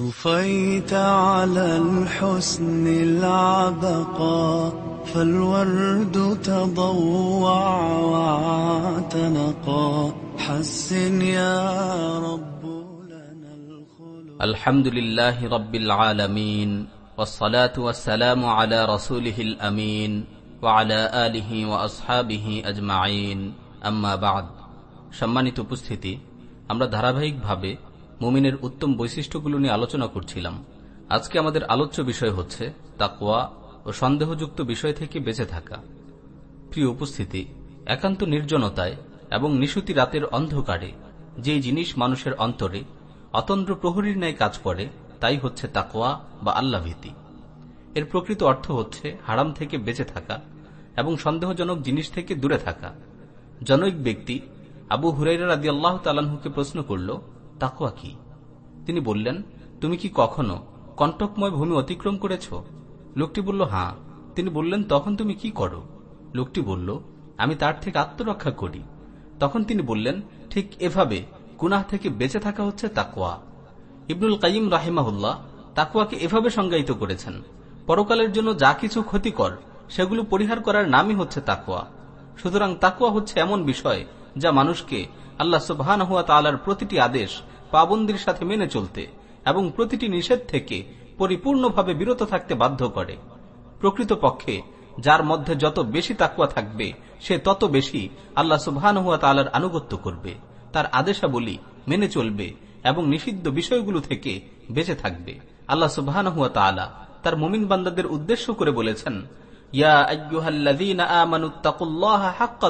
أضفيت على الحسن العبقى فالورد تضوع واعتنقا حسن يا رب لنا الخلق الحمد لله رب العالمين والصلاة والسلام على رسوله الأمين وعلى آله وأصحابه أجمعين أما بعد সম্মানিত উপস্থিতি আমরা ধারাবাহিকভাবে মুমিনের উত্তম বৈশিষ্ট্যগুলো নিয়ে আলোচনা করছিলাম। আজকে আমাদের আলোচ্য বিষয় হচ্ছে তাকওয়া ও সন্দেহযুক্ত বিষয় থেকে বেঁচে থাকা। প্রিয় উপস্থিতি, একান্ত নির্জনতায় এবং নিশুতি রাতের অন্ধকারে যে জিনিস মানুষের অন্তরে অতন্দ্র প্রহরীর ন্যায় কাজ করে, তাই হচ্ছে তাকোয়া বা আল্লাভীতি। এর প্রকৃত অর্থ হচ্ছে হারাম থেকে বেঁচে থাকা এবং সন্দেহজনক জিনিস থেকে দূরে থাকা। জনৈক ব্যক্তি আবু হুরাইরা রাদি আল্লাহ তালাহুকে প্রশ্ন করল তাকুয়া কি? তিনি বললেন, তুমি কি কখনো কণ্টকময় ভূমি অতিক্রম করেছ? লোকটি বলল হাঁ তিনি বললেন, তখন তুমি কি করো? লোকটি বলল, আমি তার থেকে আত্মরক্ষা করি। তখন তিনি বললেন, ঠিক এভাবে গুনাহ থেকে বেঁচে থাকা হচ্ছে তাকুয়া। ইবনুল কাইম রাহিমাহুল্লাহ তাকুয়াকে এভাবে সংজ্ঞায়িত করেছেন, পরকালের জন্য যা কিছু ক্ষতিকর, সেগুলো পরিহার করার নামই হচ্ছে তাকুয়া। সুতরাং তাকুয়া হচ্ছে এমন বিষয় যা মানুষকে আল্লাহ সুবহান হুয়া তালার প্রতিটি আদেশ পাবন্দির সাথে মেনে চলতে এবং প্রতিটি নিষেধ থেকে পরিপূর্ণভাবে বিরত থাকতে বাধ্য করে। প্রকৃতপক্ষে, যার মধ্যে যত বেশি তাকুয়া থাকবে, সে তত বেশি আল্লাহ সুবহান হুয়া তালার আনুগত্য করবে, তার আদেশাবলী মেনে চলবে এবং নিষিদ্ধ বিষয়গুলো থেকে বেঁচে থাকবে। আল্লাহ সুবহান হুয়া তালা তার মুমিন বান্দাদের উদ্দেশ্য করে বলেছেন, ইয়া আমানুত্তাকুল্লাহা হাক্কা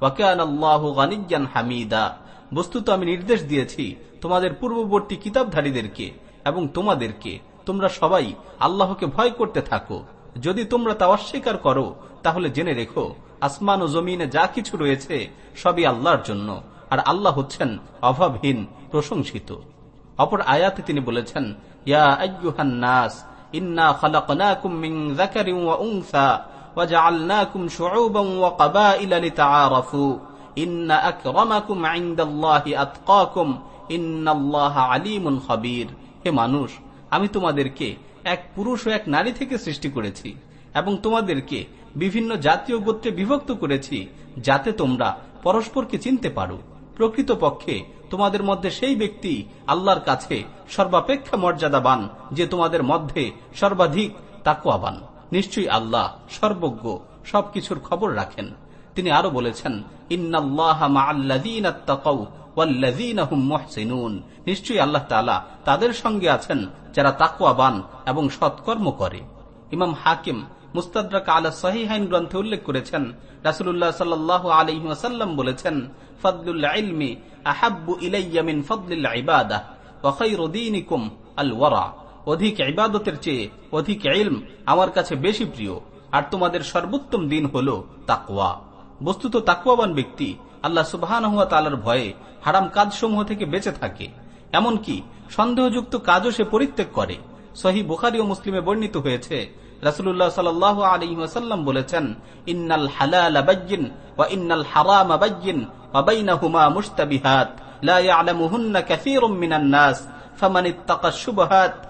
ওয়া কানা আল্লাহু গানিয়্যান হামিদা। বস্তুত আমি নির্দেশ দিয়েছি তোমাদের পূর্ববর্তী কিতাবধারীদেরকে এবং তোমাদেরকে। তোমরা সবাই আল্লাহকে ভয় করতে থাকো। যদি তোমরা তা অস্বীকার করো, তাহলে জেনে রেখো, আসমান ও জমিনে যা কিছু রয়েছে সবই আল্লাহর জন্য, আর আল্লাহ হচ্ছেন অভাবহীন, প্রশংসিত। অপর আয়াতে তিনি বলেছেন, ইয়া আইয়ুহান নাস, ইন্না খালাকনাকুম মিন যাকারিন ওয়া উনসা। وجعلناكم شعوبا وقبائل لتعارفوا إن أكرمكم عند الله أتقاكم إن الله عليم خبير হে মানুষ আমি তোমাদেরকে এক পুরুষ ও এক নারী থেকে সৃষ্টি করেছি এবং তোমাদেরকে বিভিন্ন জাতীয় গোত্রে বিভক্ত করেছি যাতে তোমরা পরস্পরকে চিনতে পারো প্রকৃতপক্ষে তোমাদের মধ্যে সেই ব্যক্তি আল্লাহর কাছে সর্বাপেক্ষা মর্যাদাবান যে তোমাদের মধ্যে সর্বাধিক তাকুয়াবান নিশ্চয়ই আল্লাহ সর্বজ্ঞ, সবকিছুর খবর রাখেন। তিনি আরও বলেছেন নিশ্চয়ই আল্লাহ তালা তাদের সঙ্গে আছেন যারা তাকুয়াবান এবং সৎকর্ম করে। ইমাম হাকিম মুস্তাদ্রাক আলা সহিহাইন গ্রন্থে উল্লেখ করেছেন রাসুল্লাহ সাল্লাহ আলহিম বলেছেন ফদলুল্লাহ ইলমি আহাব্বু ইলাইয়া মিন ফদলিল আল ওয়ারা। অধিক ইবাদতের চেয়ে অধিক ইলম আমার কাছে বেশি প্রিয়। আর তোমাদের সর্বোত্তম দিন হল তাকওয়া। বস্তুত তাকুয়াবান ব্যক্তি আল্লাহ সুবাহান তালার ভয়ে হারাম কাজসমূহ থেকে বেঁচে থাকে। এমনকি সন্দেহযুক্ত কাজও সে পরিত্যাগ করে। সহি বুখারি ও মুসলিমে বর্ণিত হয়েছে রাসুল্লাহ সাল আলী ওয়াসাল্লাম বলেছেন, ইন্নাল হালাল আবাজ্জিন ওয়া ইন্নাল হারাম আবাজ্জিন ওয়াবাইনাহুমা মুশতাবিহাত। লা ইয়ালামুহুন্না কাসীরুম মিনান নাস। ফামান ইত্তাকা শুবহাত।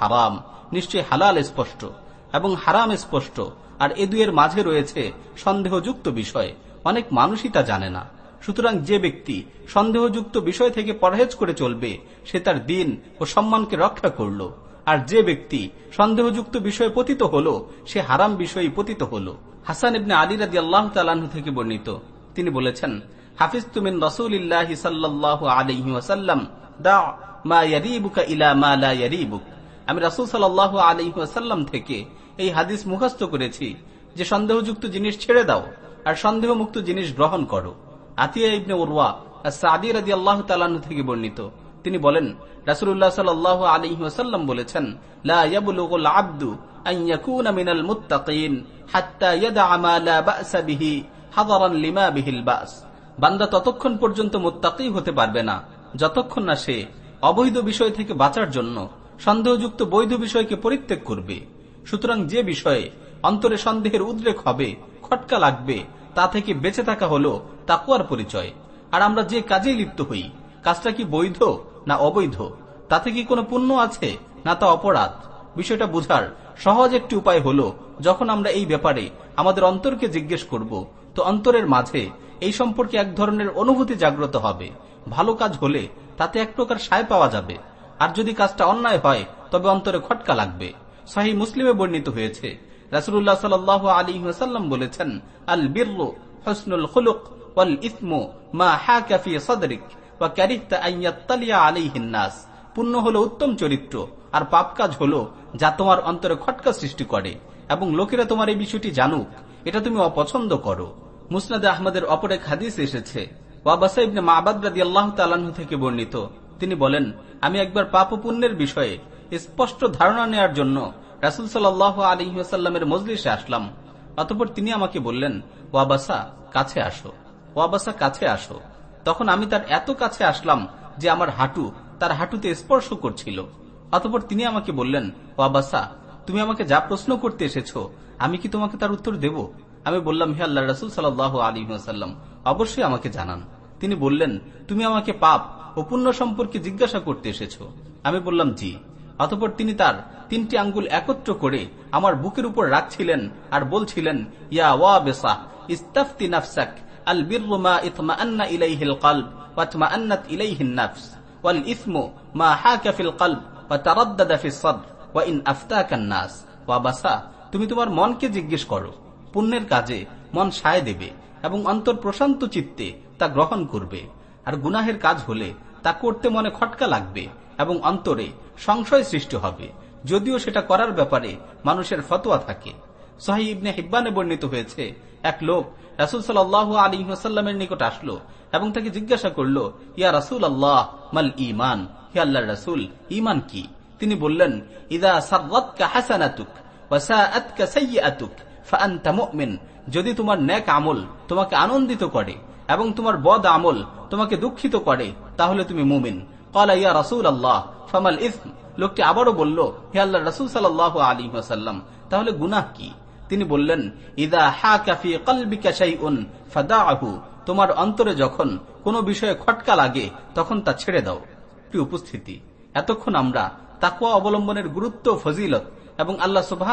হারাম। নিশ্চয় হালাল স্পষ্ট এবং হারাম স্পষ্ট। আর এ দুয়ের মাঝে রয়েছে সন্দেহযুক্ত বিষয়। অনেক মানুষই তা জানে না। সুতরাং যে ব্যক্তি সন্দেহযুক্ত বিষয় থেকে পরহেজ করে চলবে, সে তার দিন ও সম্মানকে রক্ষা করল। আর যে ব্যক্তি সন্দেহযুক্ত বিষয়ে পতিত হল, সে হারাম বিষয়ে পতিত হল। হাসান ইবনে আলী রাজি আল্লাহ তালাহ থেকে বর্ণিত। তিনি বলেছেন হাফিজ তুমিন রসুল্লাহ সাল্লাহ আলহি ওয়াসাল্লাম দা মা ইয়ারিবুকা ইলা মা লা ইয়ারিবুক। আমি রাসুল সাল্লাহ আলহি ওয়াসাল্লাম থেকে এই হাদিস মুখস্থ করেছি যে সন্দেহযুক্ত জিনিস ছেড়ে দাও আর সন্দেহমুক্ত জিনিস গ্রহণ করো। আতিয়া ইবনে উরওয়া সাদি রাজি আল্লাহ তালাহ থেকে বর্ণিত। তিনি বলেন রাসুল্লাহ সাল আলী ওসাল্লাম বলেছেন আব্দু মিনাল মুত্তাকিন হাত্তা ইয়াদা আমা লা বা'সা বিহি হাদারান লিমা বিহিল বাস। বান্দা ততক্ষণ পর্যন্ত মোত্তাকি হতে পারবে না। যতক্ষণ না সে অবৈধ বিষয় থেকে বাঁচার জন্য সন্দেহযুক্ত বৈধ বিষয়কে পরিত্যাগ করবে। সুতরাং যে বিষয়ে অন্তরে সন্দেহের উদ্রেক হবে, খটকা লাগবে, তা থেকে বেঁচে থাকা হল তাকুয়ার পরিচয়। আর আমরা যে কাজে লিপ্ত হই, কাজটা কি বৈধ না অবৈধ? তাতে কি কোনো পুণ্য আছে না তা অপরাধ? বিষয়টা বুঝার সহজ একটি উপায় হল, যখন আমরা এই ব্যাপারে আমাদের অন্তরকে জিজ্ঞেস করব, তো অন্তরের মাঝে এই সম্পর্কে এক ধরনের অনুভূতি জাগ্রত হবে। ভালো কাজ হলে তাতে এক প্রকার সায় পাওয়া যাবে। আর যদি কাজটা অন্যায় হয়, তবে অন্তরে খটকা লাগবে। সাহি মুসলিমে বর্ণিত হয়েছে। রাসুল্লাহ সাল আলী সাল্লাম বলেছেন, আল বীর হসনুল খুলুক, ওয়াল ইসমু মা হাকাফি সদরিক বা ক্যারিহতা আইয়াত্তালিয়া আলাইহিন নাস। পুণ্য হলো উত্তম চরিত্র, আর পাপ কাজ হলো যা তোমার অন্তরে খটকা সৃষ্টি করে। এবং লোকেরা তোমার এই বিষয়টি জানুক, এটা তুমি অপছন্দ করো। মুসনাদে আহমদের অপর এক হাদিস এসেছে। ওয়াবাসা ইবনে মাবাদ রাদি আল্লাহ তালাহু থেকে বর্ণিত। তিনি বলেন, আমি একবার পাপ পুণ্যের বিষয়ে স্পষ্ট ধারণা নেয়ার জন্য রাসুল সাল্লাহ আলহিহাস্লামের মজলিসে আসলাম। অতপর তিনি আমাকে বললেন ওয়াবাসা কাছে আসো। ওয়াবাসা কাছে আসো। তখন আমি তার এত কাছে আসলাম যে আমার হাঁটু তার হাঁটুতে স্পর্শ করছিল। অতপর তিনি আমাকে বললেন ওয়াবাসা তুমি আমাকে যা প্রশ্ন করতে এসেছ, আমি কি তোমাকে তার উত্তর দেব? আমি বললাম, হে আল্লাহ রসুল সাল্লাহ আলী সাল্লাম অবশ্যই আমাকে জানান। তিনি বললেন, তুমি আমাকে পাপ ও পুণ্য সম্পর্কে জিজ্ঞাসা করতে এসেছ। আমি বললাম, জি। অতপর তিনি তার তিনটি আঙ্গুল একত্র করে আমার বুকের উপর রাখছিলেন আর বলছিলেন, ইয়া ওয়া বেসা ইস্তাফতি নাফসাক, আল বিরমা ইতমা আন্না ইলাইহিল কলব ওয়াতমা আন্নাত ইলাইহিন নাফস, ওয়াল ইসমু মা হাকা ফিল কলব ওয়া তারাদ্দাদা ফিস সদর, ওয়া ইন আফতাকান নাস। ওয়া বাসা তুমি তোমার মনকে জিজ্ঞেস করো। পুণ্যের কাজে মন সায় দেবে এবং অন্তর প্রশান্ত চিত্তে তা গ্রহণ করবে। আর গুনাহের কাজ হলে তা করতে মনে খটকা লাগবে এবং অন্তরে সংশয় সৃষ্টি হবে। যদিও সেটা করার ব্যাপারে মানুষের ফতোয়া থাকে। সাহি ইবনে হিব্বানে বর্ণিত হয়েছে, এক লোক রাসুল সাল আলী হাসাল্লামের নিকট আসলো এবং তাকে জিজ্ঞাসা করল, ইয়া রাসুল আল্লাহ মাল ইমান হে আল্লাহ রাসুল ইমান কি? তিনি বললেন, ইদা সার্রাতকা হাসানাতুক ওয়াসাআতকা সাইয়্যাতুক। মুমিন। যদি তোমার ন্যাক আমল তোমাকে আনন্দিত করে এবং তোমার বদ আমল তোমাকে দুঃখিত করে, তাহলে তুমি মুমিন। কলা ইয়া রাসুল আল্লাহ ফামাল ইসম। লোকটি আবারও বলল, হে আল্লাহ রাসুল সাল্লাহ আলী সাল্লাম তাহলে গুনাহ কি? তিনি বললেন, ইদা হা কাফি কলবিকা শাইউন ফাদাহু তোমার অন্তরে যখন কোনো বিষয়ে খটকা লাগে, তখন তা ছেড়ে দাও। উপস্থিতি, এতক্ষণ আমরা তাকুয়া অবলম্বনের গুরুত্ব ফজিলত এবং আল্লাহ সুবাহ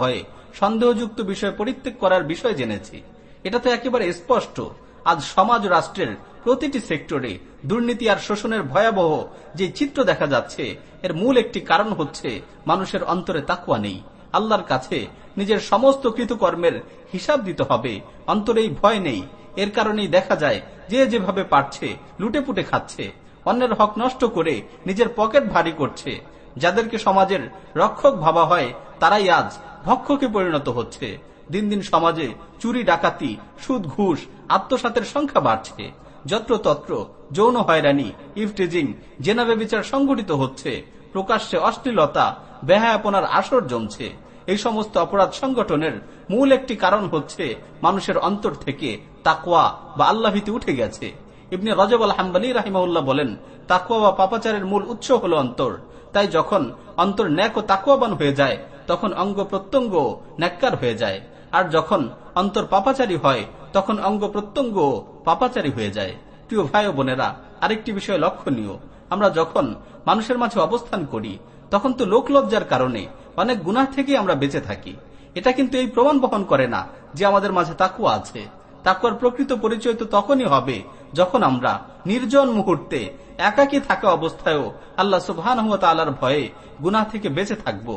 ভয়ে সন্দেহযুক্ত বিষয় পরিত্যাগ করার বিষয় জেনেছি। এটা তো একেবারে স্পষ্ট। আজ সমাজ রাষ্ট্রের প্রতিটি সেক্টরে দুর্নীতি আর শোষণের ভয়াবহ যে চিত্র দেখা যাচ্ছে, এর মূল একটি কারণ হচ্ছে মানুষের অন্তরে তাকুয়া নেই। আল্লাহর কাছে নিজের সমস্ত কৃতকর্মের হিসাব দিতে হবে, অন্তরেই ভয় নেই। এর কারণেই দেখা যায়, যে যেভাবে পারছে লুটে পুটে খাচ্ছে। অন্যের হক নষ্ট করে নিজের পকেট ভারী করছে। যাদেরকে সমাজের রক্ষক ভাবা হয়, তারাই আজ ভক্ষকে পরিণত হচ্ছে। দিন দিন সমাজে চুরি, ডাকাতি, সুদ, ঘুষ, আত্মসাতের সংখ্যা বাড়ছে। যত্রতত্র যৌন হয়রানি, ইফটেজিং, জেনাবে বিচার সংঘটিত হচ্ছে। প্রকাশ্যে অশ্লীলতা, বেহায়াপনার আসর জমছে। এই সমস্ত অপরাধ সংগঠনের মূল একটি কারণ হচ্ছে মানুষের অন্তর থেকে তাকুয়া বা আল্লাহিতে উঠে গেছে। ইবনে রজব আল হাম্বালি রাহিমাউল্লাহ বলেন তাকুয়া বা পাপাচারের মূল উৎস হল অন্তর। তাই যখন অন্তর ন্যাক ও তাকুয়াবান হয়ে যায়, তখন অঙ্গ প্রত্যঙ্গ ন্যাক্কার হয়ে যায়। আর যখন অন্তর পাপাচারী হয়, তখন অঙ্গ প্রত্যঙ্গ পাপাচারী হয়ে যায়। প্রিয় ভাই ও বোনেরা, আরেকটি বিষয় লক্ষণীয়। আমরা যখন মানুষের মাঝে অবস্থান করি, তখন তো লোকলজ্জার কারণে অনেক গুনাহ থেকে আমরা বেঁচে থাকি। এটা কিন্তু এই প্রমাণ বহন করে না যে আমাদের মাঝে তাকুয়া আছে। তাকুয়ার প্রকৃত পরিচয় তো তখনই হবে যখন আমরা নির্জন মুহূর্তে একাকী থাকা অবস্থায়ও আল্লাহ সুবহান তালার ভয়ে গুনাহ থেকে বেঁচে থাকব।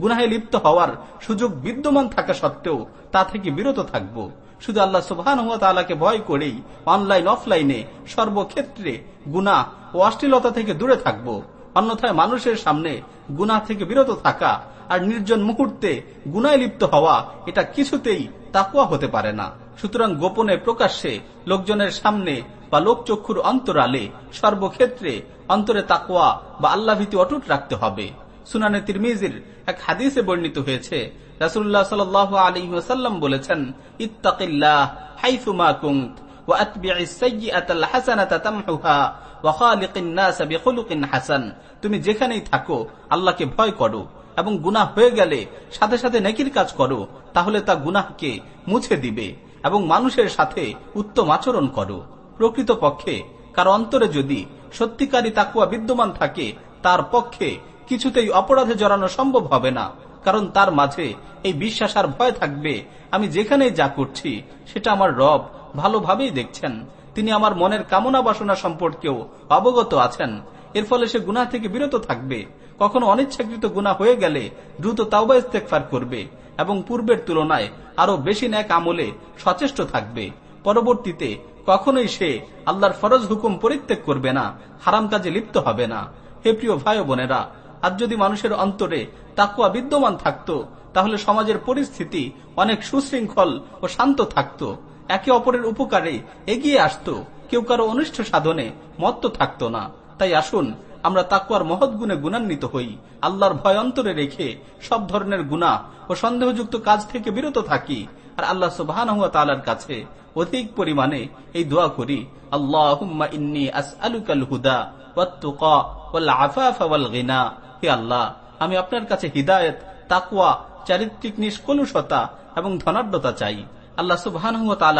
গুনাহে লিপ্ত হওয়ার সুযোগ বিদ্যমান থাকা সত্ত্বেও তা থেকে বিরত থাকব। শুধু আল্লাহ সুবহান তালাকে ভয় করেই অনলাইন, অফলাইনে সর্বক্ষেত্রে গুণা ও অশ্লীলতা থেকে দূরে থাকব। অন্যথায় মানুষের সামনে গুনা থেকে বিরত থাকা আর নির্জন মুহূর্তে গুনায় লিপ্ত হওয়া এটা কিছুতেই তাকুয়া হতে পারে না। সুতরাং গোপনে প্রকাশ্যে লোকজনের সামনে বা লোকচক্ষুর অন্তরালে সর্বক্ষেত্রে অন্তরে তাকোয়া বা আল্লাহ ভীতি অটুট রাখতে হবে। সুনানে তিরমিজির এক হাদিসে বর্ণিত হয়েছে রাসুল্লাহ সাল আলী ওসাল্লাম বলেছেন, ইত্তাকিল্লাহ হাইফুমা কুন্ত তুমি যেখানেই থাকো, আল্লাহকে ভয় করো এবং গুনাহ হয়ে গেলে সাথে সাথে নেকির কাজ করো, তাহলে তা গুনাহকে মুছে দিবে। এবং মানুষের সাথে উত্তম আচরণ করো। প্রকৃত পক্ষে কার অন্তরে যদি সত্যিকারী তাকুয়া বিদ্যমান থাকে, তার পক্ষে কিছুতেই অপরাধে জড়ানো সম্ভব হবে না, কারণ তার মাঝে এই বিশ্বাস আর ভয় থাকবে, আমি যেখানেই যা করছি, সেটা আমার রব ভালোভাবেই দেখছেন। তিনি আমার মনের কামনা বাসনা সম্পর্কেও অবগত আছেন। এর ফলে সে গুণা থেকে বিরত থাকবে। কখনো অনিচ্ছাকৃত গুণা হয়ে গেলে দ্রুত তাওবা ইস্তেকফার করবে। এবং পূর্বের তুলনায় আরও বেশি ন্যাক আমলে সচেষ্ট থাকবে। পরবর্তীতে কখনোই সে আল্লাহর ফরজ হুকুম পরিত্যাগ করবে না, হারাম কাজে লিপ্ত হবে না। হে প্রিয় ভাই বোনেরা, আজ যদি মানুষের অন্তরে তাকুয়া বিদ্যমান থাকত, তাহলে সমাজের পরিস্থিতি অনেক সুশৃঙ্খল ও শান্ত থাকত। একে অপরের উপকারে এগিয়ে আসত। কেউ কারও অনিষ্ট সাধনে মত্ত থাকত না। তাই আসুন আমরা তাকুয়ার মহৎ গুণে গুণান্বিত হই। আল্লাহর ভয় অন্তরে রেখে সব ধরনের গুণা ও সন্দেহযুক্ত কাজ থেকে বিরত থাকি আর আল্লাহ সুবাহ কাছে অধিক পরিমাণে এই দোয়া করি। আল্লাহ ইন্নি আসআলুকাল হুদা ওয়াত্তুকা ওয়াল আফাফা ওয়াল গিনা। হে আল্লাহ, আমি আপনার কাছে হিদায়ত তাকুয়া চারিত্রিক নিষ্কলুষতা এবং ধনাঢ্যতা চাই। আল্লাহ সুবাহ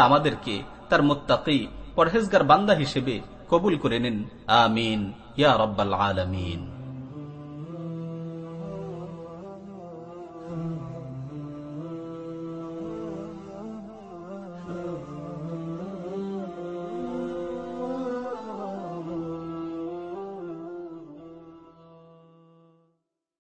আমাদেরকে তার মোত্তাকি, পরহেজগার বান্দা হিসেবে কবুল করে নিন আমিন ইয়া রব্বাল আলমিন